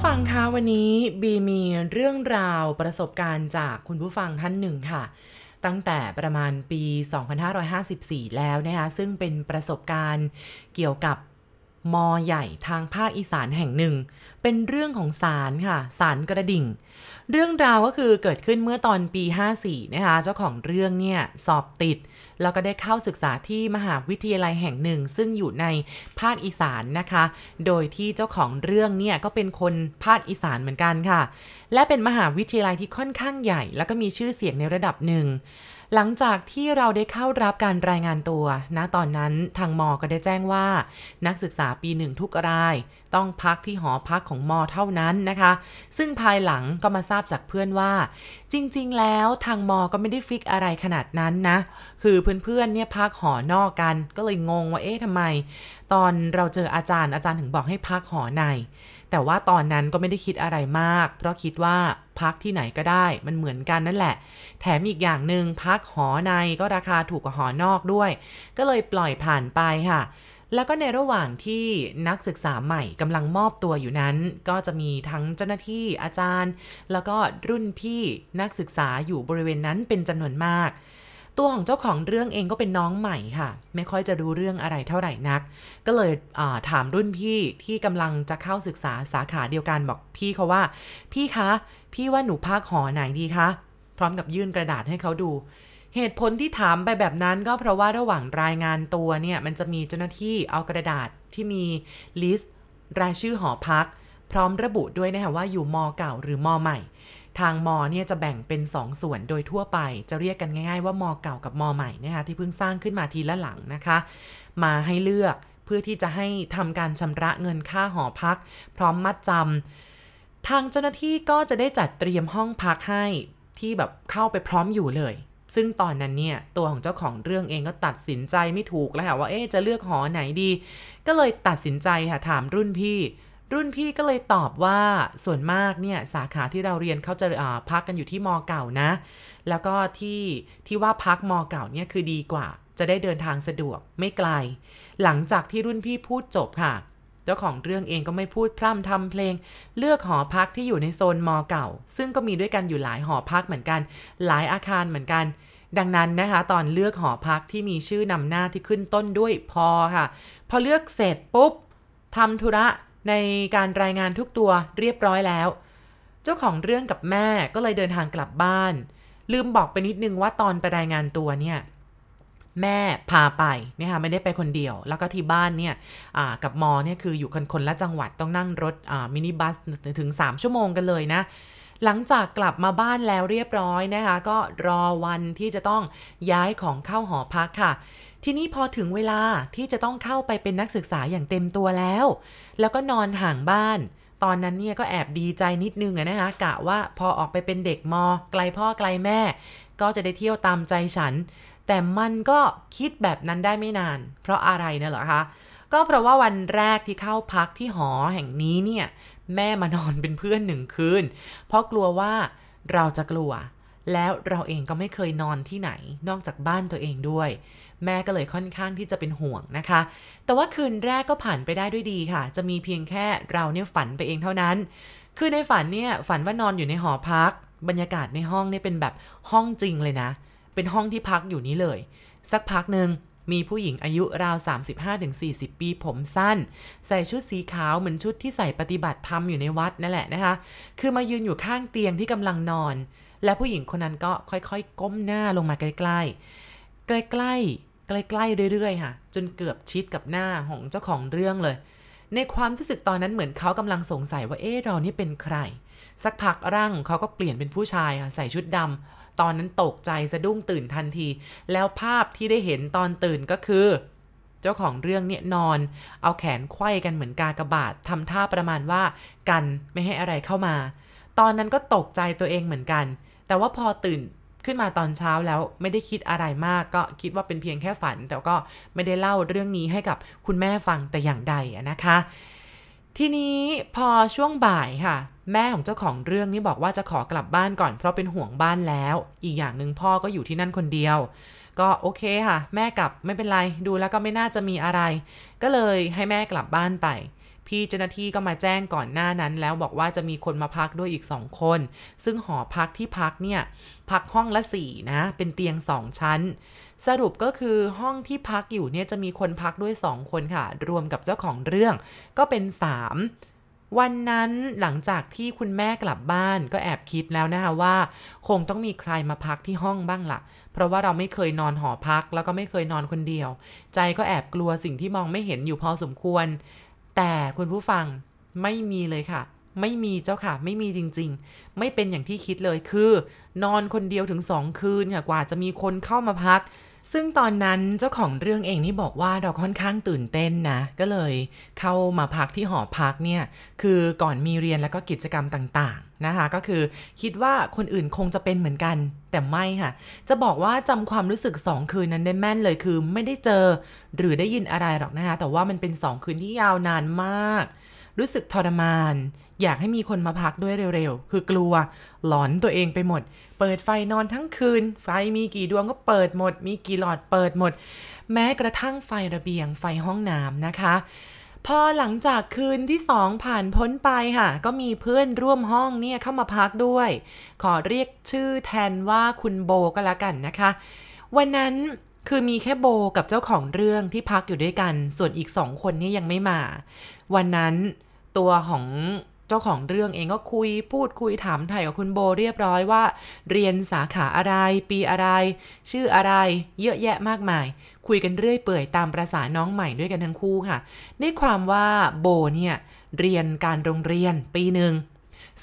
ผู้ฟังคะวันนี้บีมีเรื่องราวประสบการณ์จากคุณผู้ฟังท่านหนึ่งค่ะ ตั้งแต่ประมาณปี 2554 แล้วนะคะซึ่งเป็นประสบการณ์เกี่ยวกับ มอใหญ่ทางภาคอีสานแห่งหนึ่ง เป็นเรื่องของสารค่ะสารกระดิ่ง เรื่องราวก็คือเกิดขึ้นเมื่อตอนปี 54 นะคะ เจ้าของเรื่องเนี่ยสอบติด แล้วก็ได้เข้าศึกษาที่มหาวิทยาลัยแห่งหนึ่ง ซึ่งอยู่ในภาคอีสานนะคะ โดยที่เจ้าของเรื่องเนี่ยก็เป็นคนภาคอีสานเหมือนกันค่ะ และเป็นมหาวิทยาลัยที่ค่อนข้างใหญ่ แล้วก็มีชื่อเสียงในระดับหนึ่ง หลังจากที่เราได้เข้ารับการรายงานตัว ณ ตอนนั้นทางมอก็ได้แจ้งว่า นักศึกษาปีหนึ่งทุกรายต้องพักที่หอพักของมอเท่านั้นนะคะ ซึ่งภายหลังก็มาทราบจากเพื่อนว่า จริง ๆ แล้วทางมอก็ไม่ได้ฟิกอะไรขนาดนั้นนะ คือเพื่อนๆเนี่ยพักหอนอกกัน ก็เลยงงว่าเอ๊ะทำไม ตอนเราเจออาจารย์อาจารย์ถึงบอกให้พักหอใน แต่ว่าตอนนั้นก็ไม่ได้คิดอะไรมาก เพราะคิดว่าพักที่ไหนก็ได้มันเหมือนกันนั่นแหละ แถมอีกอย่างหนึ่งพักหอในก็ราคาถูกกว่าหอนอกด้วย ก็เลยปล่อยผ่านไปค่ะ แล้วก็ในระหว่างที่นักศึกษาใหม่กำลังมอบตัวอยู่นั้น ก็จะมีทั้งเจ้าหน้าที่อาจารย์ แล้วก็รุ่นพี่นักศึกษาอยู่บริเวณนั้นเป็นจำนวนมาก ตัวของเจ้าของเรื่องเองก็เป็นน้องใหม่ค่ะ ไม่ค่อยจะรู้เรื่องอะไรเท่าไหร่นัก ก็เลยถามรุ่นพี่ที่กำลังจะเข้าศึกษาสาขาเดียวกันบอกพี่เขาว่า พี่คะ พี่ว่าหนูพักหอไหนดีคะพร้อมกับยื่นกระดาษให้เขาดู เหตุผลที่ถามไปแบบนั้นก็เพราะว่าระหว่างรายงานตัวเนี่ย มันจะมีเจ้าหน้าที่เอากระดาษที่มีลิสต์รายชื่อหอพัก พร้อมระบุด้วยนะคะว่าอยู่มอเก่าหรือมอใหม่ ทางมอเนี่ยจะแบ่งเป็น 2 ส่วนโดยทั่วไป จะเรียกกันง่ายๆว่ามอเก่ากับมอใหม่นะคะที่เพิ่งสร้างขึ้นมาทีละหลังนะคะ มาให้เลือกเพื่อที่จะให้ทำการชำระเงินค่าหอพัก พร้อมมัดจำทางเจ้าหน้าที่ก็จะได้จัดเตรียมห้องพักให้ที่แบบเข้าไปพร้อมอยู่เลย ซึ่งตอนนั้นเนี่ยตัวของเจ้าของเรื่องเองก็ตัดสินใจไม่ถูกแล้วค่ะว่าเอ๊จะเลือกหอไหนดี ก็เลยตัดสินใจค่ะถามรุ่นพี่ รุ่นพี่ก็เลยตอบว่าส่วนมากเนี่ยสาขาที่เราเรียนเขาจะพักกันอยู่ที่มอเก่านะ แล้วก็ที่ที่ว่าพักมอเก่าเนี่ยคือดีกว่า จะได้เดินทางสะดวกไม่ไกล หลังจากที่รุ่นพี่พูดจบค่ะ เจ้าของเรื่องเองก็ไม่พูดพร่ำทำเพลง เลือกหอพักที่อยู่ในโซนมอเก่า ซึ่งก็มีด้วยกันอยู่หลายหอพักเหมือนกัน หลายอาคารเหมือนกัน ดังนั้นนะคะ ตอนเลือกหอพักที่มีชื่อนำหน้าที่ขึ้นต้นด้วยพอค่ะ พอเลือกเสร็จปุ๊บทำธุระในการรายงานทุกตัวเรียบร้อยแล้ว เจ้าของเรื่องกับแม่ก็เลยเดินทางกลับบ้าน ลืมบอกไปนิดนึงว่าตอนไปรายงานตัวเนี่ย แม่พาไปนี่ยค่ะไม่ได้ไปคนเดียว แล้วก็ที่บ้านเนี่ยกับมอเนี่ยคืออยู่คนคนละจังหวัดต้องนั่งรถมินิบัสถึง 3 ชั่วโมงกันเลยนะ หลังจากกลับมาบ้านแล้วเรียบร้อยนะคะ ก็รอวันที่จะต้องย้ายของเข้าหอพักค่ะทีนี้พอถึงเวลาที่จะต้องเข้าไปเป็นนักศึกษาอย่างเต็มตัวแล้ว แล้วก็นอนห่างบ้าน ตอนนั้นเนี่ยก็แอบดีใจนิดนึงนะคะกะว่าพอออกไปเป็นเด็กมอ ไกลพ่อไกลแม่ ก็จะได้เที่ยวตามใจฉัน แต่มันก็คิดแบบนั้นได้ไม่นาน เพราะอะไรเนะเหรอคะ ก็เพราะว่าวันแรกที่เข้าพักที่หอแห่งนี้เนี่ย แม่มานอนเป็นเพื่อนหนึ่งคืน เพราะกลัวว่าเราจะกลัว แล้วเราเองก็ไม่เคยนอนที่ไหน นอกจากบ้านตัวเองด้วย แม่ก็เลยค่อนข้างที่จะเป็นห่วงนะคะ แต่ว่าคืนแรกก็ผ่านไปได้ด้วยดีค่ะ จะมีเพียงแค่เราเนี่ยฝันไปเองเท่านั้น คือในฝันเนี่ยฝันว่านอนอยู่ในหอพัก บรรยากาศในห้องเนี่ยเป็นแบบห้องจริงเลยนะเเป็นห้องที่พักอยู่นี้เลย สักพักหนึ่งมีผู้หญิงอายุราว 35-40 ปีผมสั้น ใส่ชุดสีขาวเหมือนชุดที่ใส่ปฏิบัติธรรมอยู่ในวัดนั่นแหละนะคะ คือมายืนอยู่ข้างเตียงที่กำลังนอน และผู้หญิงคนนั้นก็ค่อยๆ ก้มหน้าลงมาใกล้ๆ ใกล้ๆ ใกล้ๆ เรื่อยๆ ค่ะ จนเกือบชิดกับหน้าของเจ้าของเรื่องเลย ในความรู้สึกตอนนั้นเหมือนเขากำลังสงสัยว่าเอ๊ะเรานี่เป็นใคร สักพักร่างเขาก็เปลี่ยนเป็นผู้ชายค่ะใส่ชุดดำ ตอนนั้นตกใจสะดุ้งตื่นทันที แล้วภาพที่ได้เห็นตอนตื่นก็คือ เจ้าของเรื่องเนี่ยนอน เอาแขนไขว้กันเหมือนกากระบาดทำท่าประมาณว่ากันไม่ให้อะไรเข้ามา ตอนนั้นก็ตกใจตัวเองเหมือนกัน แต่ว่าพอตื่นขึ้นมาตอนเช้าแล้วไม่ได้คิดอะไรมากก็คิดว่าเป็นเพียงแค่ฝัน แต่ก็ไม่ได้เล่าเรื่องนี้ให้กับคุณแม่ฟังแต่อย่างใดนะคะ ทีนี้พอช่วงบ่ายค่ะ แม่ของเจ้าของเรื่องนี้บอกว่าจะขอกลับบ้านก่อนเพราะเป็นห่วงบ้านแล้ว อีกอย่างหนึ่งพ่อก็อยู่ที่นั่นคนเดียว ก็โอเคค่ะ แม่กลับไม่เป็นไร ดูแล้วก็ไม่น่าจะมีอะไร ก็เลยให้แม่กลับบ้านไป พี่เจ้าหน้าที่ก็มาแจ้งก่อนหน้านั้น แล้วบอกว่าจะมีคนมาพักด้วยอีกสองคน ซึ่งหอพักที่พักเนี่ยพักห้องละสี่นะ เป็นเตียงสองชั้น สรุปก็คือห้องที่พักอยู่เนี่ยจะมีคนพักด้วย2คนค่ะ รวมกับเจ้าของเรื่องก็เป็น3 วันนั้นหลังจากที่คุณแม่กลับบ้านก็แอบคิดแล้วนะคะว่า คงต้องมีใครมาพักที่ห้องบ้างละ่ะ เพราะว่าเราไม่เคยนอนหอพักแล้วก็ไม่เคยนอนคนเดียว ใจก็แอบกลัวสิ่งที่มองไม่เห็นอยู่พอสมควร แต่คุณผู้ฟังไม่มีเลยค่ะ ไม่มีเจ้าค่ะ ไม่มีจริง ๆ ไม่เป็นอย่างที่คิดเลยคือ นอนคนเดียวถึงสองคืนค่ะกว่าจะมีคนเข้ามาพัก ซึ่งตอนนั้นเจ้าของเรื่องเองนี่บอกว่าเราค่อนข้างตื่นเต้นนะ ก็เลยเข้ามาพักที่หอพักเนี่ย คือก่อนมีเรียนแล้วก็กิจกรรมต่างๆนะคะ ก็คือคิดว่าคนอื่นคงจะเป็นเหมือนกัน แต่ไม่ค่ะ จะบอกว่าจำความรู้สึก 2 คืนนั้นได้แม่นเลยคือไม่ได้เจอหรือได้ยินอะไรหรอกนะคะ แต่ว่ามันเป็น 2 คืนที่ยาวนานมาก รู้สึกทรมาน อยากให้มีคนมาพักด้วยเร็วๆ คือกลัวหลอนตัวเองไปหมด เปิดไฟนอนทั้งคืน ไฟมีกี่ดวงก็เปิดหมด มีกี่หลอดเปิดหมด แม้กระทั่งไฟระเบียงไฟห้องน้ำนะคะ พอหลังจากคืนที่สองผ่านพ้นไปค่ะ ก็มีเพื่อนร่วมห้องเนี่ยเข้ามาพักด้วย ขอเรียกชื่อแทนว่าคุณโบก็แล้วกันนะคะ วันนั้นคือมีแค่โบกับเจ้าของเรื่องที่พักอยู่ด้วยกัน ส่วนอีกสองคนนี่ยังไม่มา วันนั้นตัวของ เจ้าของเรื่องเองก็คุยพูดคุยถามไถ่กับคุณโบเรียบร้อยว่า เรียนสาขาอะไร ปีอะไร ชื่ออะไร เยอะแยะมากมาย คุยกันเรื่อยเปื่อยตามประษาน้องใหม่ด้วยกันทั้งคู่ค่ะได้ความว่าโบเนี่ยเรียนการโรงเรียนปีหนึ่ง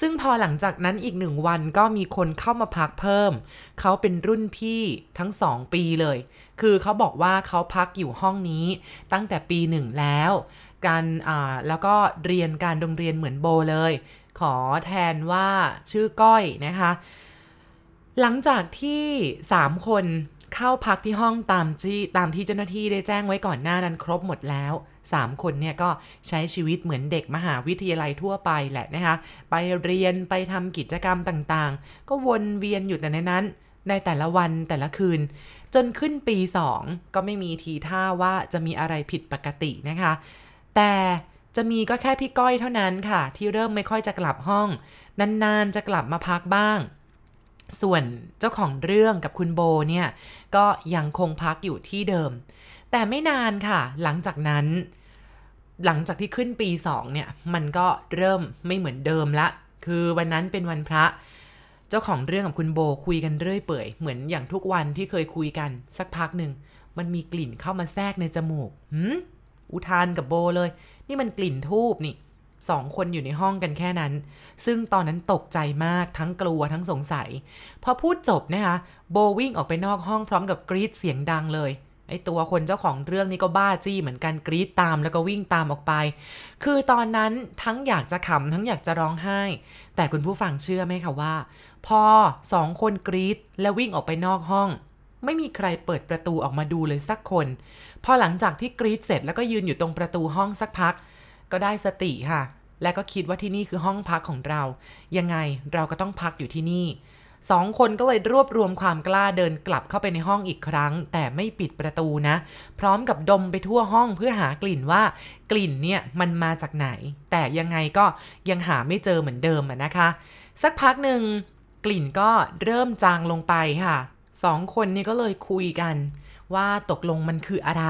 ซึ่งพอหลังจากนั้นอีกหนึ่งวันก็มีคนเข้ามาพักเพิ่ม เขาเป็นรุ่นพี่ทั้งสองปีเลย คือเขาบอกว่าเขาพักอยู่ห้องนี้ตั้งแต่ปีหนึ่งแล้ว การแล้วก็เรียนการโรงเรียนเหมือนโบเลย ขอแทนว่าชื่อก้อยนะคะ หลังจากที่ 3 คนเข้าพักที่ห้องตามที่ตามที่เจ้าหน้าที่ได้แจ้งไว้ก่อนหน้านั้นครบหมดแล้ว 3 คนเนี่ยก็ใช้ชีวิตเหมือนเด็กมหาวิทยาลัยทั่วไปแหละนะคะ ไปเรียนไปทำกิจกรรมต่างๆ ก็วนเวียนอยู่แต่ในนั้น ในแต่ละวันแต่ละคืน จนขึ้นปี 2 ก็ไม่มีทีท่าว่าจะมีอะไรผิดปกตินะคะ แต่จะมีก็แค่พี่ก้อยเท่านั้นค่ะ ที่เริ่มไม่ค่อยจะกลับห้อง นานๆจะกลับมาพักบ้าง ส่วนเจ้าของเรื่องกับคุณโบเนี่ย ก็ยังคงพักอยู่ที่เดิม แต่ไม่นานค่ะ หลังจากนั้น หลังจากที่ขึ้นปีสองเนี่ย มันก็เริ่มไม่เหมือนเดิมละ คือวันนั้นเป็นวันพระเจ้าของเรื่องกับคุณโบคุยกันเรื่อยเปื่อยเหมือนอย่างทุกวันที่เคยคุยกันสักพักหนึ่ง มันมีกลิ่นเข้ามาแทรกในจมูกหืม อุทานกับโบเลย นี่มันกลิ่นทูบนี่สองคนอยู่ในห้องกันแค่นั้น ซึ่งตอนนั้นตกใจมากทั้งกลัวทั้งสงสัย พอพูดจบนะคะ โบวิ่งออกไปนอกห้องพร้อมกับกรีดเสียงดังเลย ไอตัวคนเจ้าของเรื่องนี้ก็บ้าจี้เหมือนกันกรีดตามแล้วก็วิ่งตามออกไป คือตอนนั้นทั้งอยากจะขำทั้งอยากจะร้องไห้ แต่คุณผู้ฟังเชื่อไหมคะว่า พอสองคนกรีดแล้ววิ่งออกไปนอกห้อง ไม่มีใครเปิดประตูออกมาดูเลยสักคน พอหลังจากที่กรีดเสร็จแล้วก็ยืนอยู่ตรงประตูห้องสักพัก ก็ได้สติค่ะ และก็คิดว่าที่นี่คือห้องพักของเรา ยังไงเราก็ต้องพักอยู่ที่นี่สองคนก็เลยรวบรวมความกล้าเดินกลับเข้าไปในห้องอีกครั้ง แต่ไม่ปิดประตูนะ พร้อมกับดมไปทั่วห้องเพื่อหากลิ่นว่ากลิ่นเนี่ยมันมาจากไหน แต่ยังไงก็ยังหาไม่เจอเหมือนเดิมนะคะ สักพักหนึ่งกลิ่นก็เริ่มจางลงไปค่ะสองคนนี่ก็เลยคุยกัน ว่าตกลงมันคืออะไร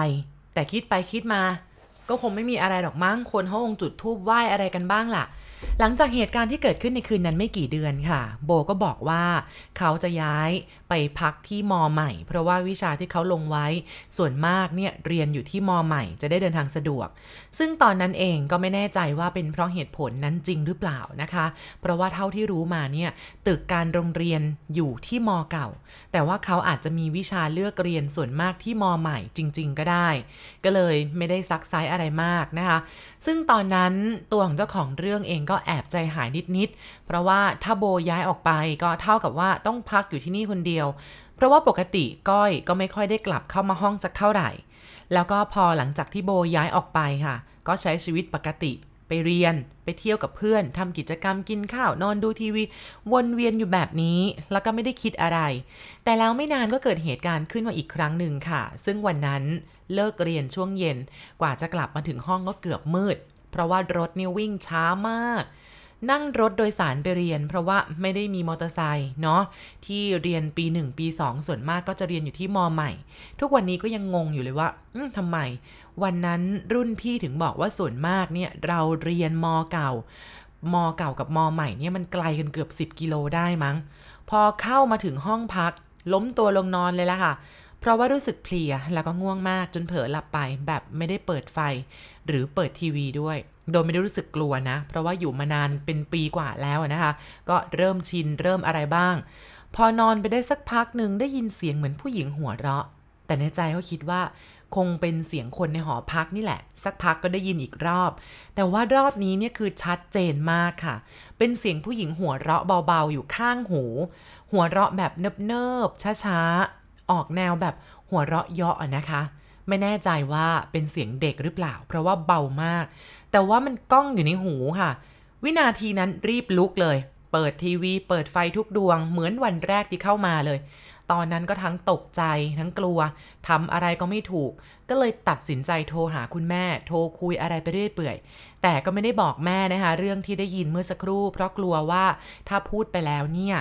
แต่คิดไปคิดมา ก็คงไม่มีอะไรหรอกมั้งคนเขาองจุดทูบไหว้อะไรกันบ้างล่ะ หลังจากเหตุการณ์ที่เกิดขึ้นในคืนนั้นไม่กี่เดือนค่ะ โบก็บอกว่าเขาจะย้ายไปพักที่มอใหม่ เพราะว่าวิชาที่เขาลงไว้ ส่วนมากเนี่ยเรียนอยู่ที่มอใหม่จะได้เดินทางสะดวก ซึ่งตอนนั้นเองก็ไม่แน่ใจว่าเป็นเพราะเหตุผลนั้นจริงหรือเปล่านะคะ เพราะว่าเท่าที่รู้มาเนี่ยตึกการโรงเรียนอยู่ที่มอเก่า แต่ว่าเขาอาจจะมีวิชาเลือกเรียนส่วนมากที่มอใหม่จริง ๆ ก็ได้ ก็เลยไม่ได้ซักไซส์อะไรมากนะคะ ซึ่งตอนนั้นตัวของเจ้าของเรื่องเองก็แอบใจหายนิดๆ เพราะว่าถ้าโบย้ายออกไปก็เท่ากับว่าต้องพักอยู่ที่นี่คนเดียว เพราะว่าปกติก้อยก็ไม่ค่อยได้กลับเข้ามาห้องสักเท่าไหร่ แล้วก็พอหลังจากที่โบย้ายออกไปค่ะ ก็ใช้ชีวิตปกติไปเรียนไปเที่ยวกับเพื่อนทำกิจกรรมกินข้าวนอนดูทีวี วนเวียนอยู่แบบนี้ แล้วก็ไม่ได้คิดอะไร แต่แล้วไม่นานก็เกิดเหตุการณ์ขึ้นมาอีกครั้งหนึ่งค่ะ ซึ่งวันนั้นเลิกเรียนช่วงเย็น กว่าจะกลับมาถึงห้องก็เกือบมืด เพราะว่ารถนี่วิ่งช้ามาก นั่งรถโดยสารไปเรียน เพราะว่าไม่ได้มีมอเตอร์ไซค์เนาะที่เรียนปี 1 ปี 2 ส่วนมากก็จะเรียนอยู่ที่มอใหม่ ทุกวันนี้ก็ยังงงอยู่เลยว่าทำไม วันนั้นรุ่นพี่ถึงบอกว่าส่วนมากเนี่ยเราเรียนมอเก่ามอเก่ากับมอใหม่เนี่ยมันไกลกันเกือบ 10 กิโลได้มั้ง พอเข้ามาถึงห้องพัก ล้มตัวลงนอนเลยละค่ะ เพราะว่ารู้สึกเพลียแล้วก็ง่วงมากจนเผลอหลับไปแบบไม่ได้เปิดไฟ หรือเปิดทีวีด้วย โดยไม่ได้รู้สึกกลัวนะ เพราะว่าอยู่มานานเป็นปีกว่าแล้วนะคะ ก็เริ่มชินเริ่มอะไรบ้าง พอนอนไปได้สักพักหนึ่งได้ยินเสียงเหมือนผู้หญิงหัวเราะ แต่ในใจเขาคิดว่า คงเป็นเสียงคนในหอพักนี่แหละ สักพักก็ได้ยินอีกรอบ แต่ว่ารอบนี้เนี่ยคือชัดเจนมากค่ะ เป็นเสียงผู้หญิงหัวเราะเบาๆอยู่ข้างหู หัวเราะแบบเนิบๆช้าๆออกแนวแบบหัวเราะเยาะนะคะ ไม่แน่ใจว่าเป็นเสียงเด็กหรือเปล่า เพราะว่าเบามาก แต่ว่ามันก้องอยู่ในหูค่ะ วินาทีนั้นรีบลุกเลย เปิดทีวี เปิดไฟทุกดวง เหมือนวันแรกที่เข้ามาเลย ตอนนั้นก็ทั้งตกใจทั้งกลัวทำอะไรก็ไม่ถูก ก็เลยตัดสินใจโทรหาคุณแม่ โทรคุยอะไรไปเรื่อยเปื่อย แต่ก็ไม่ได้บอกแม่นะคะ เรื่องที่ได้ยินเมื่อสักครู่ เพราะกลัวว่าถ้าพูดไปแล้วเนี่ย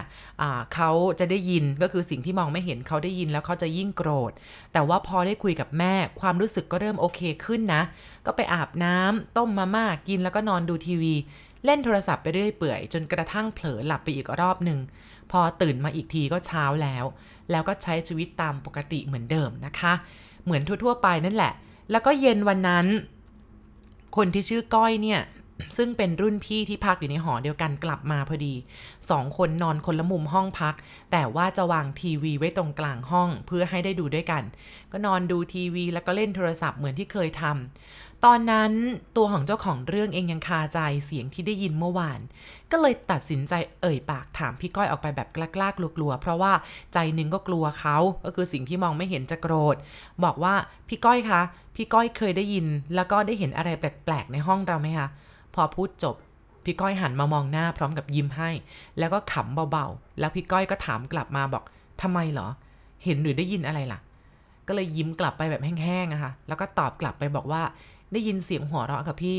เขาจะได้ยินก็คือสิ่งที่มองไม่เห็นเขาได้ยินแล้วเขาจะยิ่งโกรธ แต่ว่าพอได้คุยกับแม่ ความรู้สึกก็เริ่มโอเคขึ้นนะ ก็ไปอาบน้ำต้มมาม่ากินแล้วก็นอนดูทีวีเล่นโทรศัพท์ไปเรื่อยเปื่อย จนกระทั่งเผลอหลับไปอีกรอบหนึ่ง พอตื่นมาอีกทีก็เช้าแล้ว แล้วก็ใช้ชีวิตตามปกติเหมือนเดิมนะคะ เหมือนทั่วๆไปนั่นแหละ แล้วก็เย็นวันนั้น คนที่ชื่อก้อยเนี่ย ซึ่งเป็นรุ่นพี่ที่พักอยู่ในหอเดียวกันกลับมาพอดีสองคนนอนคนละมุมห้องพัก แต่ว่าจะวางทีวีไว้ตรงกลางห้องเพื่อให้ได้ดูด้วยกัน ก็นอนดูทีวีแล้วก็เล่นโทรศัพท์เหมือนที่เคยทำตอนนั้นตัวของเจ้าของเรื่องเองยังคาใจเสียงที่ได้ยินเมื่อวาน ก็เลยตัดสินใจเอ่ยปากถามพี่ก้อยออกไปแบบกล้ากลัวๆเพราะว่าใจหนึ่งก็กลัวเขาก็คือสิ่งที่มองไม่เห็นจะโกรธ บอกว่าพี่ก้อยคะพี่ก้อยเคยได้ยิน แล้วก็ได้เห็นอะไรแปลกๆในห้องเราไหมคะ พอพูดจบ พี่ก้อยหันมามองหน้าพร้อมกับยิ้มให้ แล้วก็ขำเบาๆ แล้วพี่ก้อยก็ถามกลับมาบอกทำไมเหรอ เห็นหรือได้ยินอะไรล่ะ ก็เลยยิ้มกลับไปแบบแห้งๆนะคะแล้วก็ตอบกลับไปบอกว่า ได้ยินเสียงหัวเราะกับพี่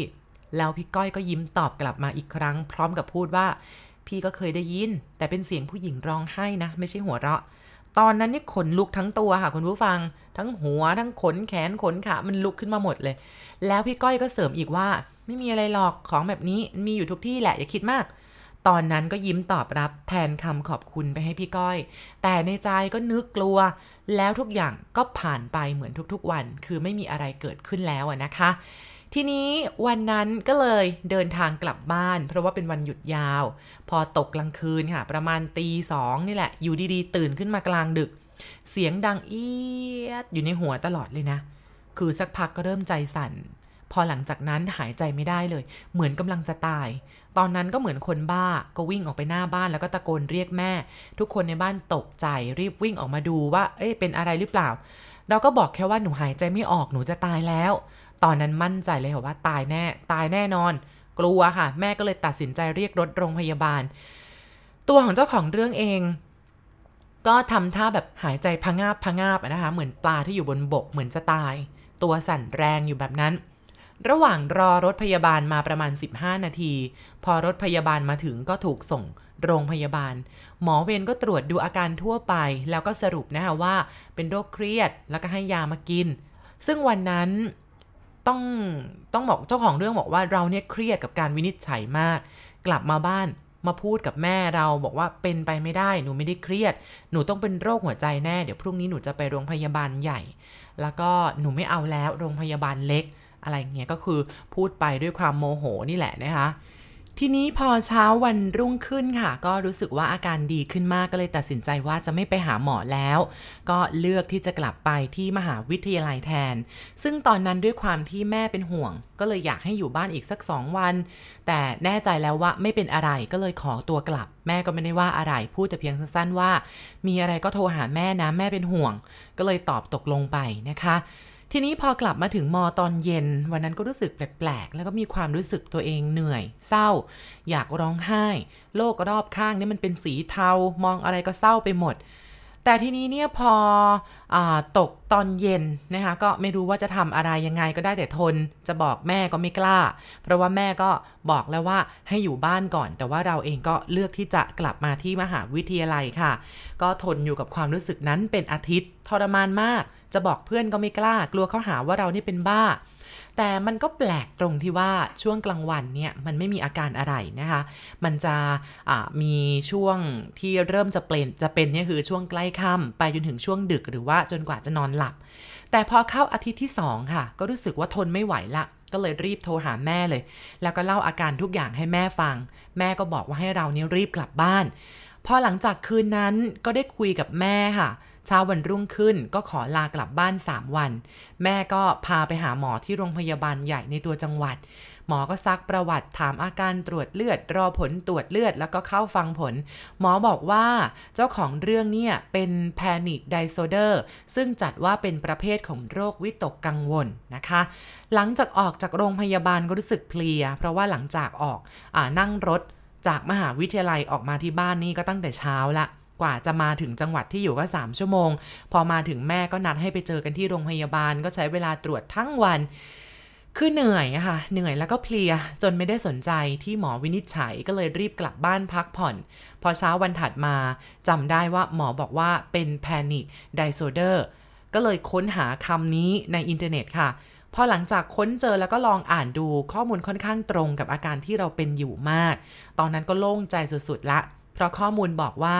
แล้วพี่ก้อยก็ยิ้มตอบกลับมาอีกครั้ง พร้อมกับพูดว่า พี่ก็เคยได้ยิน แต่เป็นเสียงผู้หญิงร้องไห้นะ ไม่ใช่หัวเราะตอนนั้นนี่ขนลุกทั้งตัวค่ะคุณผู้ฟัง ทั้งหัวทั้งขนแขนขนขา มันลุกขึ้นมาหมดเลย แล้วพี่ก้อยก็เสริมอีกว่า ไม่มีอะไรหรอกของแบบนี้มีอยู่ทุกที่แหละอย่าคิดมาก ตอนนั้นก็ยิ้มตอบรับแทนคำขอบคุณไปให้พี่ก้อย แต่ในใจก็นึกกลัว แล้วทุกอย่างก็ผ่านไปเหมือนทุกๆวัน คือไม่มีอะไรเกิดขึ้นแล้วนะคะ ทีนี้วันนั้นก็เลยเดินทางกลับบ้าน เพราะว่าเป็นวันหยุดยาว พอตกกลางคืนค่ะ ประมาณตีสองนี่แหละ อยู่ดีๆ ตื่นขึ้นมากลางดึก เสียงดังเอียดอยู่ในหัวตลอดเลยนะ คือสักพักก็เริ่มใจสั่น พอหลังจากนั้นหายใจไม่ได้เลย เหมือนกำลังจะตาย ตอนนั้นก็เหมือนคนบ้าก็วิ่งออกไปหน้าบ้านแล้วก็ตะโกนเรียกแม่ ทุกคนในบ้านตกใจรีบวิ่งออกมาดูว่า เอ๊ะเป็นอะไรหรือเปล่า เราก็บอกแค่ว่าหนูหายใจไม่ออกหนูจะตายแล้ว ตอนนั้นมั่นใจเลยค่ะว่าตายแน่ ตายแน่นอน กลัวค่ะ แม่ก็เลยตัดสินใจเรียกรถโรงพยาบาล ตัวของเจ้าของเรื่องเองก็ทำท่าแบบหายใจพงาบพงาบนะคะ เหมือนปลาที่อยู่บนบกเหมือนจะตาย ตัวสั่นแรงอยู่แบบนั้น ระหว่างรอรถพยาบาลมาประมาณ 15 นาที พอรถพยาบาลมาถึงก็ถูกส่งโรงพยาบาล หมอเวรก็ตรวจดูอาการทั่วไป แล้วก็สรุปนะคะว่าเป็นโรคเครียดแล้วก็ให้ยามากิน ซึ่งวันนั้นต้องต้องบอกเจ้าของเรื่องบอกว่าเราเนี่ยเครียดกับการวินิจฉัยมาก กลับมาบ้านมาพูดกับแม่เราบอกว่าเป็นไปไม่ได้หนูไม่ได้เครียด หนูต้องเป็นโรคหัวใจแน่ เดี๋ยวพรุ่งนี้หนูจะไปโรงพยาบาลใหญ่ แล้วก็หนูไม่เอาแล้วโรงพยาบาลเล็ก อะไรเงี้ยก็คือพูดไปด้วยความโมโหนี่แหละนะคะ ทีนี้พอเช้าวันรุ่งขึ้นค่ะ ก็รู้สึกว่าอาการดีขึ้นมากก็เลยตัดสินใจว่าจะไม่ไปหาหมอแล้ว ก็เลือกที่จะกลับไปที่มหาวิทยาลัยแทน ซึ่งตอนนั้นด้วยความที่แม่เป็นห่วง ก็เลยอยากให้อยู่บ้านอีกสักสองวัน แต่แน่ใจแล้วว่าไม่เป็นอะไรก็เลยขอตัวกลับแม่ก็ไม่ได้ว่าอะไร พูดแต่เพียงสั้นๆว่า มีอะไรก็โทรหาแม่นะ แม่เป็นห่วง ก็เลยตอบตกลงไปนะคะ ทีนี้พอกลับมาถึงมอตอนเย็น วันนั้นก็รู้สึกแปลกๆ แล้วก็มีความรู้สึกตัวเองเหนื่อย เศร้า อยากร้องไห้ โลกรอบข้างนี่มันเป็นสีเทามองอะไรก็เศร้าไปหมด แต่ทีนี้เนี่ยพออตกตอนเย็นนะคะก็ไม่รู้ว่าจะทำอะไรยังไงก็ได้แต่ทน จะบอกแม่ก็ไม่กล้า เพราะว่าแม่ก็บอกแล้วว่าให้อยู่บ้านก่อน แต่ว่าเราเองก็เลือกที่จะกลับมาที่มหาวิทยาลัยค่ะ ก็ทนอยู่กับความรู้สึกนั้นเป็นอาทิตย์ทรมานมาก จะบอกเพื่อนก็ไม่กล้ากลัวเขาหาว่าเรานี่เป็นบ้า แต่มันก็แปลกตรงที่ว่าช่วงกลางวันเนี่ยมันไม่มีอาการอะไรนะคะ มันจะมีช่วงที่เริ่มจะเปลี่ยนจะเป็นเนี่ยคือช่วงใกล้ค่ำไปจนถึงช่วงดึกหรือว่าจนกว่าจะนอนหลับ แต่พอเข้าอาทิตย์ที่ 2 ค่ะ ก็รู้สึกว่าทนไม่ไหวละก็เลยรีบโทรหาแม่เลย แล้วก็เล่าอาการทุกอย่างให้แม่ฟัง แม่ก็บอกว่าให้เราเนี่ยรีบกลับบ้าน พอหลังจากคืนนั้นก็ได้คุยกับแม่ค่ะ เช้าวันรุ่งขึ้นก็ขอลากลับบ้าน 3 วัน แม่ก็พาไปหาหมอที่โรงพยาบาลใหญ่ในตัวจังหวัด หมอก็ซักประวัติถามอาการตรวจเลือด รอผลตรวจเลือดแล้วก็เข้าฟังผล หมอบอกว่าเจ้าของเรื่องเนี่ยเป็น panic disorderซึ่งจัดว่าเป็นประเภทของโรควิตกกังวลนะคะ หลังจากออกจากโรงพยาบาลก็รู้สึกเพลีย เพราะว่าหลังจากออกอนั่งรถจากมหาวิทยาลัยออกมาที่บ้านนี่ก็ตั้งแต่เช้าละ กว่าจะมาถึงจังหวัดที่อยู่ก็ 3 ชั่วโมง พอมาถึงแม่ก็นัดให้ไปเจอกันที่โรงพยาบาล ก็ใช้เวลาตรวจทั้งวัน คือเหนื่อยอะค่ะ เหนื่อยแล้วก็เพลีย จนไม่ได้สนใจที่หมอวินิจฉัยก็เลยรีบกลับบ้านพักผ่อน พอเช้าวันถัดมาจำได้ว่าหมอบอกว่าเป็น panic disorder ก็เลยค้นหาคำนี้ในอินเทอร์เน็ตค่ะพอหลังจากค้นเจอแล้วก็ลองอ่านดูข้อมูลค่อนข้างตรงกับอาการที่เราเป็นอยู่มาก ตอนนั้นก็โล่งใจสุดๆละ เพราะข้อมูลบอกว่า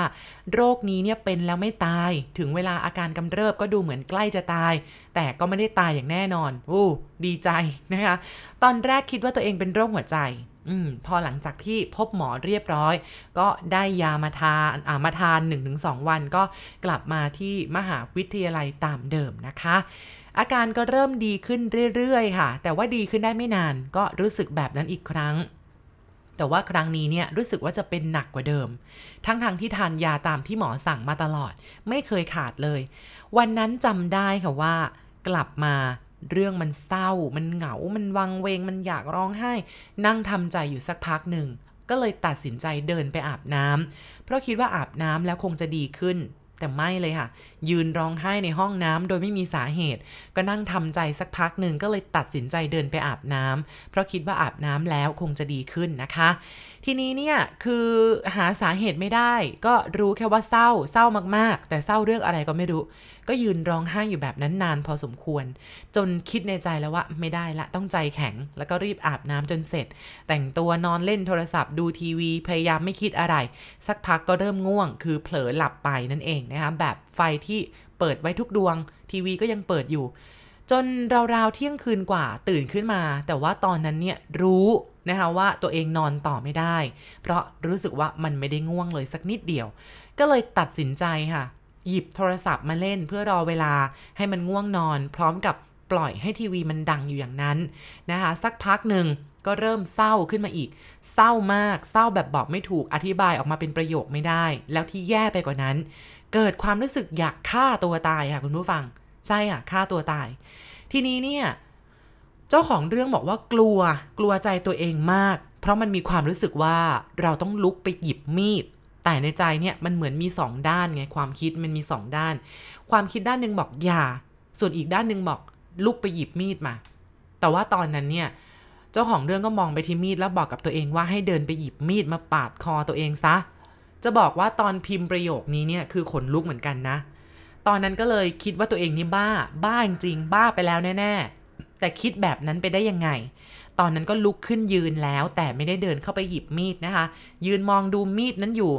โรคนี้เนี่ยเป็นแล้วไม่ตาย ถึงเวลาอาการกำเริบก็ดูเหมือนใกล้จะตาย แต่ก็ไม่ได้ตายอย่างแน่นอนอู้ดีใจนะคะ ตอนแรกคิดว่าตัวเองเป็นโรคหัวใจอืมพอหลังจากที่พบหมอเรียบร้อย ก็ได้ยามาทานอามาทาน 1-2 วันก็กลับมาที่มหาวิทยาลัยตามเดิมนะคะ อาการก็เริ่มดีขึ้นเรื่อยๆ ค่ะ แต่ว่าดีขึ้นได้ไม่นานก็รู้สึกแบบนั้นอีกครั้ง แต่ว่าครั้งนี้เนี่ยรู้สึกว่าจะเป็นหนักกว่าเดิม ทั้งทางที่ทานยาตามที่หมอสั่งมาตลอด ไม่เคยขาดเลย วันนั้นจำได้ค่ะว่า กลับมาเรื่องมันเศร้า มันเหงา มันวังเวง มันอยากร้องไห้ นั่งทำใจอยู่สักพักหนึ่ง ก็เลยตัดสินใจเดินไปอาบน้ำเพราะคิดว่าอาบน้ำแล้วคงจะดีขึ้น แต่ไม่เลยค่ะยืนร้องไห้ในห้องน้ำโดยไม่มีสาเหตุ ก็นั่งทำใจสักพักหนึ่งก็เลยตัดสินใจเดินไปอาบน้ำเพราะคิดว่าอาบน้ำแล้วคงจะดีขึ้นนะคะ ทีนี้เนี่ยคือหาสาเหตุไม่ได้ ก็รู้แค่ว่าเศร้าเศร้ามากๆ แต่เศร้าเรื่องอะไรก็ไม่รู้ ก็ยืนร้องไห้อยู่แบบนั้นนานพอสมควร จนคิดในใจแล้วว่าไม่ได้ละต้องใจแข็ง แล้วก็รีบอาบน้ำจนเสร็จ แต่งตัวนอนเล่นโทรศัพท์ดูทีวี พยายามไม่คิดอะไร สักพักก็เริ่มง่วง คือเผลอหลับไปนั่นเองนะคะแบบไฟทเปิดไว้ทุกดวง ทีวีก็ยังเปิดอยู่ จนราวๆเที่ยงคืนกว่าตื่นขึ้นมา แต่ว่าตอนนั้นเนี่ยรู้นะคะว่าตัวเองนอนต่อไม่ได้ เพราะรู้สึกว่ามันไม่ได้ง่วงเลยสักนิดเดียว ก็เลยตัดสินใจค่ะ หยิบโทรศัพท์มาเล่นเพื่อรอเวลาให้มันง่วงนอน พร้อมกับปล่อยให้ทีวีมันดังอยู่อย่างนั้นนะคะสักพักหนึ่งก็เริ่มเศร้าขึ้นมาอีก เศร้ามาก เศร้าแบบบอกไม่ถูก อธิบายออกมาเป็นประโยคไม่ได้ แล้วที่แย่ไปกว่านั้น เกิดความรู้สึกอยากฆ่าตัวตายค่ะคุณผู้ฟัง ใช่ค่ะฆ่าตัวตาย ทีนี้เนี่ย เจ้าของเรื่องบอกว่ากลัวกลัวใจตัวเองมาก เพราะมันมีความรู้สึกว่าเราต้องลุกไปหยิบมีดแต่ในใจเนี่ยมันเหมือนมีสองด้านไงความคิดมันมีสองด้าน ความคิดด้านหนึ่งบอกอย่า ส่วนอีกด้านหนึ่งบอกลุกไปหยิบมีดมา แต่ว่าตอนนั้นเนี่ยเจ้าของเรื่องก็มองไปที่มีดแล้วบอกกับตัวเองว่าให้เดินไปหยิบมีดมาปาดคอตัวเองซะ จะบอกว่าตอนพิมพ์ประโยคนี้เนี่ยคือขนลุกเหมือนกันนะ ตอนนั้นก็เลยคิดว่าตัวเองนี่บ้า บ้าจริง บ้าไปแล้วแน่ๆ แต่คิดแบบนั้นไปได้ยังไง ตอนนั้นก็ลุกขึ้นยืนแล้ว แต่ไม่ได้เดินเข้าไปหยิบมีดนะคะ ยืนมองดูมีดนั้นอยู่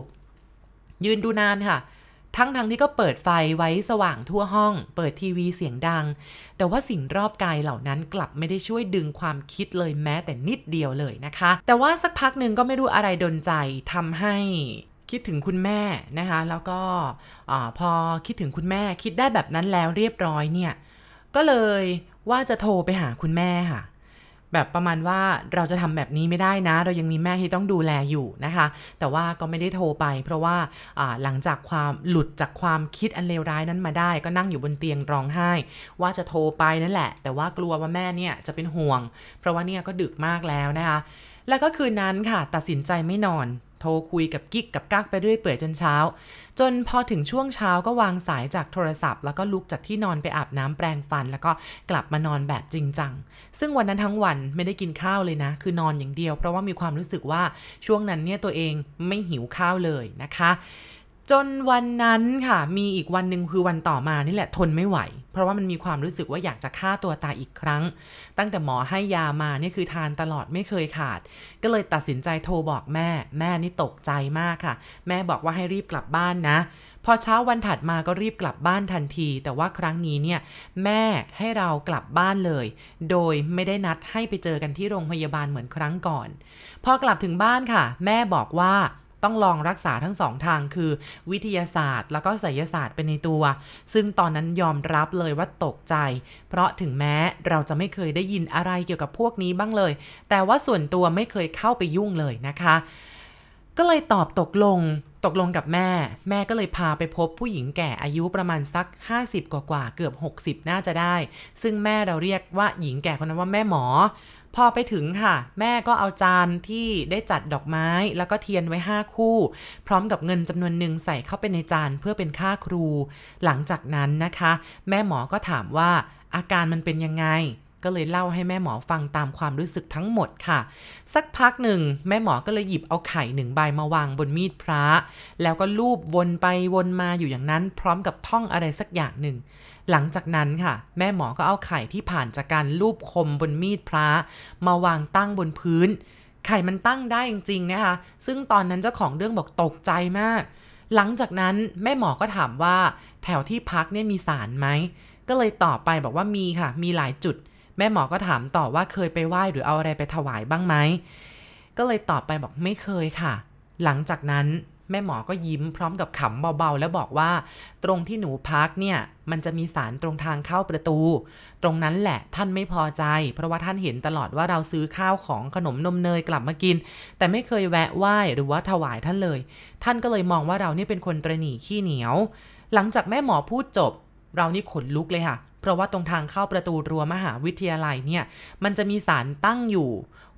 ยืนดูนานค่ะทั้งทั้งที่ก็เปิดไฟไว้สว่างทั่วห้อง เปิดทีวีเสียงดัง แต่ว่าสิ่งรอบกายเหล่านั้นกลับไม่ได้ช่วยดึงความคิดเลยแม้แต่นิดเดียวเลยนะคะ แต่ว่าสักพักหนึ่งก็ไม่รู้อะไรดนใจทำให้ คิดถึงคุณแม่นะคะ แล้วก็พอคิดถึงคุณแม่คิดได้แบบนั้นแล้วเรียบร้อยเนี่ย ก็เลยว่าจะโทรไปหาคุณแม่ค่ะ แบบประมาณว่าเราจะทำแบบนี้ไม่ได้นะ เรายังมีแม่ที่ต้องดูแลอยู่นะคะ แต่ว่าก็ไม่ได้โทรไป เพราะว่าหลังจากความหลุดจากความคิดอันเลวร้ายนั้นมาได้ ก็นั่งอยู่บนเตียงร้องไห้ ว่าจะโทรไปนั่นแหละ แต่ว่ากลัวว่าแม่เนี่ยจะเป็นห่วง เพราะว่าเนี่ยก็ดึกมากแล้วนะคะ แล้วก็คืนนั้นค่ะ ตัดสินใจไม่นอน โทรคุยกับกิ๊กกับกักไปเรื่อยเปื่อยจนเช้า จนพอถึงช่วงเช้าก็วางสายจากโทรศัพท์ แล้วก็ลุกจากที่นอนไปอาบน้ำแปรงฟัน แล้วก็กลับมานอนแบบจริงจัง ซึ่งวันนั้นทั้งวันไม่ได้กินข้าวเลยนะ คือนอนอย่างเดียว เพราะว่ามีความรู้สึกว่าช่วงนั้นเนี่ยตัวเองไม่หิวข้าวเลยนะคะ จนวันนั้นค่ะ มีอีกวันหนึ่งคือวันต่อมานี่แหละทนไม่ไหว เพราะว่ามันมีความรู้สึกว่าอยากจะฆ่าตัวตายอีกครั้ง ตั้งแต่หมอให้ยามานี่คือทานตลอดไม่เคยขาด ก็เลยตัดสินใจโทรบอกแม่ แม่นี่ตกใจมากค่ะ แม่บอกว่าให้รีบกลับบ้านนะ พอเช้าวันถัดมาก็รีบกลับบ้านทันที แต่ว่าครั้งนี้เนี่ยแม่ให้เรากลับบ้านเลย โดยไม่ได้นัดให้ไปเจอกันที่โรงพยาบาลเหมือนครั้งก่อน พอกลับถึงบ้านค่ะ แม่บอกว่า ต้องลองรักษาทั้งสองทางคือ วิทยาศาสตร์ แล้วก็ไสยศาสตร์เป็นในตัว ซึ่งตอนนั้นยอมรับเลยว่าตกใจ เพราะถึงแม้เราจะไม่เคยได้ยินอะไรเกี่ยวกับพวกนี้บ้างเลย แต่ว่าส่วนตัวไม่เคยเข้าไปยุ่งเลยนะคะ ก็เลยตอบตกลงตกลงกับแม่ แม่ก็เลยพาไปพบผู้หญิงแก่อายุประมาณสัก 50 กว่าๆเกือบ 60 น่าจะได้ ซึ่งแม่เราเรียกว่าหญิงแก่คนนั้นว่าแม่หมอ พอไปถึงค่ะ แม่ก็เอาจานที่ได้จัดดอกไม้ แล้วก็เทียนไว้ 5 คู่ พร้อมกับเงินจำนวนหนึ่งใส่เข้าไปในจานเพื่อเป็นค่าครู หลังจากนั้นนะคะ แม่หมอก็ถามว่าอาการมันเป็นยังไง ก็เลยเล่าให้แม่หมอฟังตามความรู้สึกทั้งหมดค่ะ สักพักหนึ่งแม่หมอก็เลยหยิบเอาไข่หนึ่งใบมาวางบนมีดพระ แล้วก็ลูบวนไปวนมาอยู่อย่างนั้น พร้อมกับท่องอะไรสักอย่างหนึ่ง หลังจากนั้นค่ะ แม่หมอก็เอาไข่ที่ผ่านจากการลูบคมบนมีดพระ มาวางตั้งบนพื้น ไข่มันตั้งได้จริงๆนะคะ ซึ่งตอนนั้นเจ้าของเรื่องบอกตกใจมาก หลังจากนั้นแม่หมอก็ถามว่า แถวที่พักเนี่ยมีสารไหม ก็เลยตอบไปบอกว่ามีค่ะ มีหลายจุด แม่หมอก็ถามต่อว่าเคยไปไหว้หรือเอาอะไรไปถวายบ้างไหม ก็เลยตอบไปบอกไม่เคยค่ะ หลังจากนั้นแม่หมอก็ยิ้มพร้อมกับขำเบาๆ แล้วบอกว่า ตรงที่หนูพักเนี่ย มันจะมีสารตรงทางเข้าประตู ตรงนั้นแหละท่านไม่พอใจ เพราะว่าท่านเห็นตลอดว่าเราซื้อข้าวของขนมนมเนยกลับมากิน แต่ไม่เคยแวะไหว้หรือว่าถวายท่านเลย ท่านก็เลยมองว่าเรานี่เป็นคนตรหนีขี้เหนียว หลังจากแม่หมอพูดจบ เรานี่ขนลุกเลยค่ะเพราะว่าตรงทางเข้าประตูรั้วมหาวิทยาลัยเนี่ย มันจะมีสารตั้งอยู่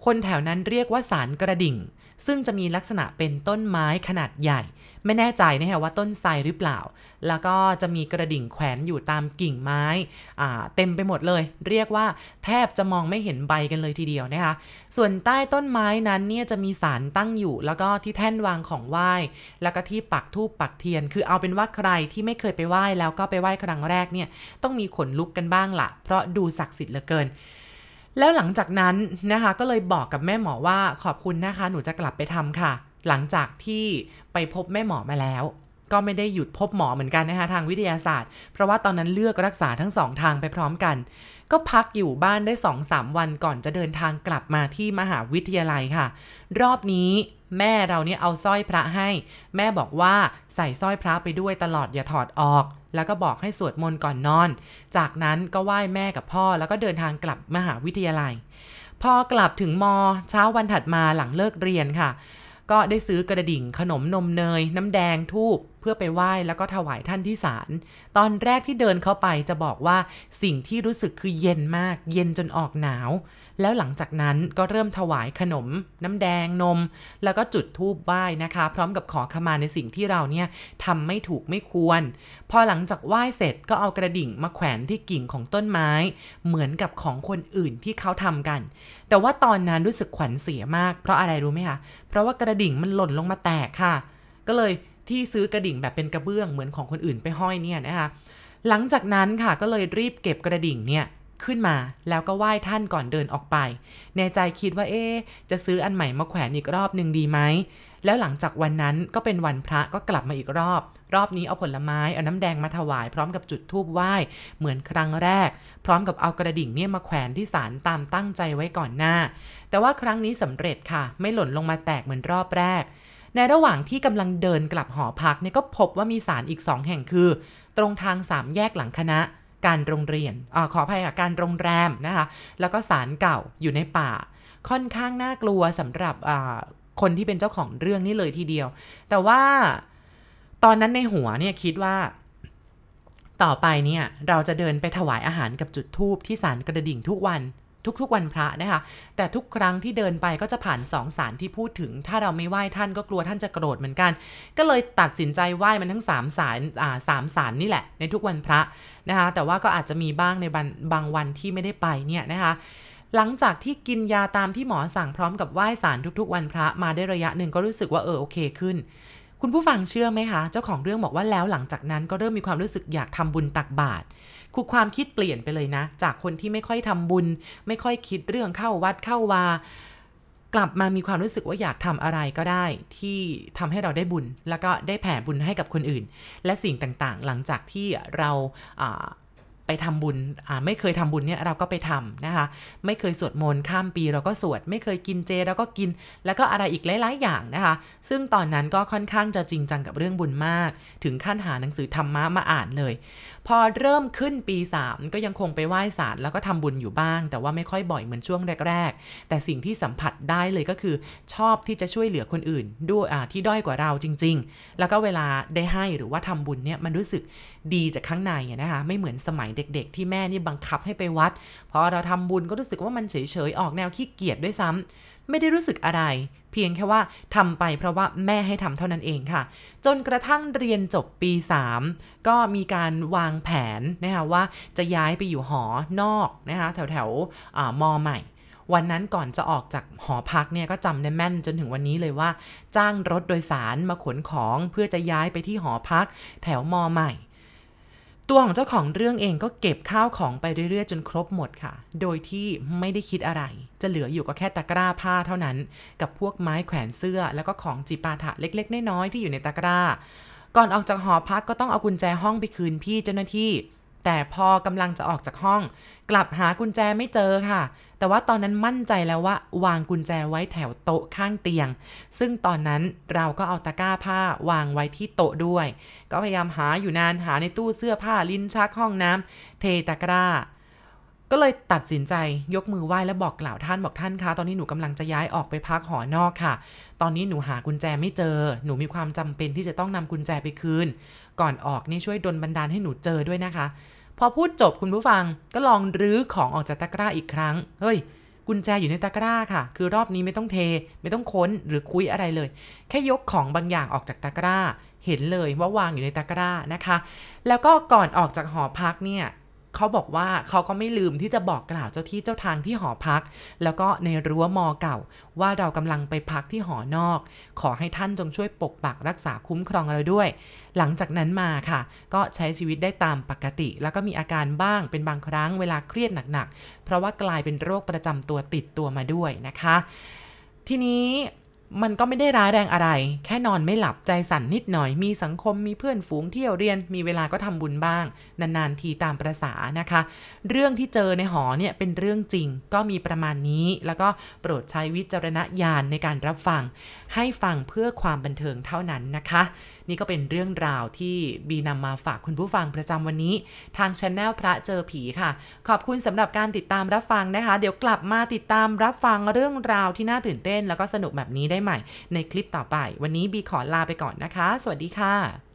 คนแถวนั้นเรียกว่าสารกระดิ่ง ซึ่งจะมีลักษณะเป็นต้นไม้ขนาดใหญ่ ไม่แน่ใจนะฮะว่าต้นไทรหรือเปล่า แล้วก็จะมีกระดิ่งแขวนอยู่ตามกิ่งไม้เต็มไปหมดเลย เรียกว่าแทบจะมองไม่เห็นใบกันเลยทีเดียวนะคะ ส่วนใต้ต้นไม้นั้นเนี่ยจะมีสารตั้งอยู่ แล้วก็ที่แท่นวางของไหว้ แล้วก็ที่ปักทูปปักเทียน คือเอาเป็นว่าใครที่ไม่เคยไปไหว้แล้วก็ไปไหว้ครั้งแรกเนี่ยต้องมีขนลุกกันบ้างละเพราะดูศักดิ์สิทธิ์เหลือเกิน แล้วหลังจากนั้นนะคะก็เลยบอกกับแม่หมอว่าขอบคุณนะคะ หนูจะกลับไปทำค่ะ หลังจากที่ไปพบแม่หมอมาแล้ว ก็ไม่ได้หยุดพบหมอเหมือนกันนะคะทางวิทยาศาสตร์ เพราะว่าตอนนั้นเลือกรักษาทั้งสองทางไปพร้อมกัน ก็พักอยู่บ้านได้สองสามวันก่อนจะเดินทางกลับมาที่มหาวิทยาลัยค่ะ รอบนี้แม่เราเนี่ยเอาสร้อยพระให้ แม่บอกว่าใส่สร้อยพระไปด้วยตลอดอย่าถอดออก แล้วก็บอกให้สวดมนต์ก่อนนอน จากนั้นก็ไหว้แม่กับพ่อแล้วก็เดินทางกลับมหาวิทยาลัย พอกลับถึงมอเช้าวันถัดมาหลังเลิกเรียนค่ะ ก็ได้ซื้อกระดิ่งขนมนมเนย น้ำแดงทูบ เพื่อไปไหว้แล้วก็ถวายท่านที่ศาลตอนแรกที่เดินเข้าไปจะบอกว่าสิ่งที่รู้สึกคือเย็นมาก เย็นจนออกหนาว แล้วหลังจากนั้นก็เริ่มถวายขนม น้ำแดงนม แล้วก็จุดธูปไหว้นะคะ พร้อมกับขอขมาในสิ่งที่เราเนี่ยทำไม่ถูกไม่ควร พอหลังจากไหว้เสร็จก็เอากระดิ่งมาแขวนที่กิ่งของต้นไม้ เหมือนกับของคนอื่นที่เขาทำกัน แต่ว่าตอนนั้นรู้สึกขวัญเสียมาก เพราะอะไรรู้ไหมคะเพราะว่ากระดิ่งมันหล่นลงมาแตกค่ะ ก็เลย ที่ซื้อกระดิ่งแบบเป็นกระเบื้องเหมือนของคนอื่นไปห้อยเนี่ยนะคะ หลังจากนั้นค่ะก็เลยรีบเก็บกระดิ่งเนี่ยขึ้นมาแล้วก็ไหว้ท่านก่อนเดินออกไป ในใจคิดว่าเอ๊จะซื้ออันใหม่มาแขวนอีกรอบหนึ่งดีไหม แล้วหลังจากวันนั้นก็เป็นวันพระก็กลับมาอีกรอบ รอบนี้เอาผลไม้ เอาน้ำแดงมาถวาย พร้อมกับจุดธูปไหว้เหมือนครั้งแรก พร้อมกับเอากระดิ่งเนี่ยมาแขวนที่ศาลตามตั้งใจไว้ก่อนหน้า แต่ว่าครั้งนี้สำเร็จค่ะ ไม่หล่นลงมาแตกเหมือนรอบแรก ในระหว่างที่กำลังเดินกลับหอพักเนี่ยก็พบว่ามีศาลอีกสองแห่งคือ ตรงทางสามแยกหลังคณะ การโรงเรียนอขออภัยค่ะการโรงแรมนะคะ แล้วก็ศาลเก่าอยู่ในป่า ค่อนข้างน่ากลัวสำหรับคนที่เป็นเจ้าของเรื่องนี้เลยทีเดียว แต่ว่าตอนนั้นในหัวเนี่ยคิดว่าต่อไปเนี่ยเราจะเดินไปถวายอาหารกับจุดทูบที่ศาลกระดิ่งทุกวัน ทุกๆวันพระนะคะ แต่ทุกครั้งที่เดินไปก็จะผ่านสองสารที่พูดถึง ถ้าเราไม่ไหว้ท่านก็กลัวท่านจะโกรธเหมือนกัน ก็เลยตัดสินใจไหว้มันทั้ง3สารอ่าสามสารนี่แหละ ในทุกวันพระนะคะ แต่ว่าก็อาจจะมีบ้างในบางวันที่ไม่ได้ไปเนี่ยนะคะหลังจากที่กินยาตามที่หมอสั่งพร้อมกับไหว้สารทุกๆ วันพระมาได้ระยะหนึ่งก็รู้สึกว่าเออโอเคขึ้น คุณผู้ฟังเชื่อไหมคะ เจ้าของเรื่องบอกว่าแล้วหลังจากนั้นก็เริ่มมีความรู้สึกอยากทำบุญตักบาตร คือความคิดเปลี่ยนไปเลยนะ จากคนที่ไม่ค่อยทำบุญ ไม่ค่อยคิดเรื่องเข้าวัดเข้าวา กลับมามีความรู้สึกว่าอยากทำอะไรก็ได้ ที่ทำให้เราได้บุญ แล้วก็ได้แผ่บุญให้กับคนอื่น และสิ่งต่างๆ หลังจากที่เราไปทำบุญไม่เคยทำบุญเนี่ยเราก็ไปทำนะคะ ไม่เคยสวดมนต์ข้ามปีเราก็สวด ไม่เคยกินเจเราก็กิน แล้วก็อะไรอีกหลาย ๆ อย่างนะคะ ซึ่งตอนนั้นก็ค่อนข้างจะจริงจังกับเรื่องบุญมาก ถึงขั้นหาหนังสือธรรมะมาอ่านเลย พอเริ่มขึ้นปี 3 ก็ยังคงไปไหว้ศาลแล้วก็ทำบุญอยู่บ้าง แต่ว่าไม่ค่อยบ่อยเหมือนช่วงแรก ๆ แต่สิ่งที่สัมผัสได้เลยก็คือชอบที่จะช่วยเหลือคนอื่นด้วยที่ด้อยกว่าเราจริง ๆ แล้วก็เวลาได้ให้หรือว่าทำบุญเนี่ยมันรู้สึกดีจากข้างในนะคะไม่เหมือนสมัยเด็ก ๆ ที่แม่นี่บังคับให้ไปวัดพอเราทำบุญก็รู้สึกว่ามันเฉยๆออกแนวขี้เกียจด้วยซ้ำ ไม่ได้รู้สึกอะไร เพียงแค่ว่าทำไปเพราะว่าแม่ให้ทำเท่านั้นเองค่ะ จนกระทั่งเรียนจบปี 3 ก็มีการวางแผนนะคะว่าจะย้ายไปอยู่หอนอกนะคะแถวแถวมอใหม่วันนั้นก่อนจะออกจากหอพักเนี่ยก็จำได้แม่นจนถึงวันนี้เลยว่า จ้างรถโดยสารมาขนของเพื่อจะย้ายไปที่หอพัก แถวมอใหม่ ตัวของเจ้าของเรื่องเองก็เก็บข้าวของไปเรื่อยๆ จนครบหมดค่ะ โดยที่ไม่ได้คิดอะไร จะเหลืออยู่ก็แค่ตะกร้าผ้าเท่านั้น กับพวกไม้แขวนเสื้อ แล้วก็ของจิปาถะเล็กๆ น้อยๆที่อยู่ในตะกร้า ก่อนออกจากหอพักก็ต้องเอากุญแจห้องไปคืนพี่เจ้าหน้าที่ แต่พอกำลังจะออกจากห้อง กลับหากุญแจไม่เจอค่ะ แต่ว่าตอนนั้นมั่นใจแล้วว่าวางกุญแจไว้แถวโต๊ะข้างเตียง ซึ่งตอนนั้นเราก็เอาตะกร้าผ้าวางไว้ที่โต๊ะด้วย ก็พยายามหาอยู่นานหาในตู้เสื้อผ้าลิ้นชักห้องน้ำเทตะกร้า ก็เลยตัดสินใจยกมือไหว้และบอกกล่าวท่านบอกท่านคะตอนนี้หนูกำลังจะย้ายออกไปพักหอนอกค่ะ ตอนนี้หนูหากุญแจไม่เจอ หนูมีความจำเป็นที่จะต้องนำกุญแจไปคืน ก่อนออกนี่ช่วยดลบันดาลให้หนูเจอด้วยนะคะ พอพูดจบคุณผู้ฟังก็ลองรื้อของออกจากตะกร้าอีกครั้ง เฮ้ย กุญแจอยู่ในตะกร้าค่ะ คือรอบนี้ไม่ต้องเท ไม่ต้องค้นหรือคุยอะไรเลย แค่ยกของบางอย่างออกจากตะกร้า เห็นเลยว่าวางอยู่ในตะกร้านะคะ แล้วก็ก่อนออกจากหอพักเนี่ย เขาบอกว่าเขาก็ไม่ลืมที่จะบอกกล่าวเจ้าที่เจ้าทางที่หอพัก แล้วก็ในรั้วมอเก่า ว่าเรากำลังไปพักที่หอนอก ขอให้ท่านจงช่วยปกปักรักษาคุ้มครองเราด้วย หลังจากนั้นมาค่ะ ก็ใช้ชีวิตได้ตามปกติ แล้วก็มีอาการบ้างเป็นบางครั้งเวลาเครียดหนักๆ เพราะว่ากลายเป็นโรคประจำตัวติดตัวมาด้วยนะคะ ทีนี้ มันก็ไม่ได้ร้ายแรงอะไร แค่นอนไม่หลับใจสั่นนิดหน่อย มีสังคมมีเพื่อนฝูงเที่ยวเรียน มีเวลาก็ทำบุญบ้าง นานๆทีตามประษานะคะ เรื่องที่เจอในหอเนี่ยเป็นเรื่องจริง ก็มีประมาณนี้ แล้วก็โปรดใช้วิจารณญาณในการรับฟัง ให้ฟังเพื่อความบันเทิงเท่านั้นนะคะ นี่ก็เป็นเรื่องราวที่บีนำมาฝากคุณผู้ฟังประจำวันนี้ ทางช anel พระเจอผีค่ะ ขอบคุณสำหรับการติดตามรับฟังนะคะ เดี๋ยวกลับมาติดตามรับฟังเรื่องราวที่น่าตื่นเต้น แล้วก็สนุกแบบนี้ได้ใหม่ในคลิปต่อไป วันนี้บีขอลาไปก่อนนะคะ สวัสดีค่ะ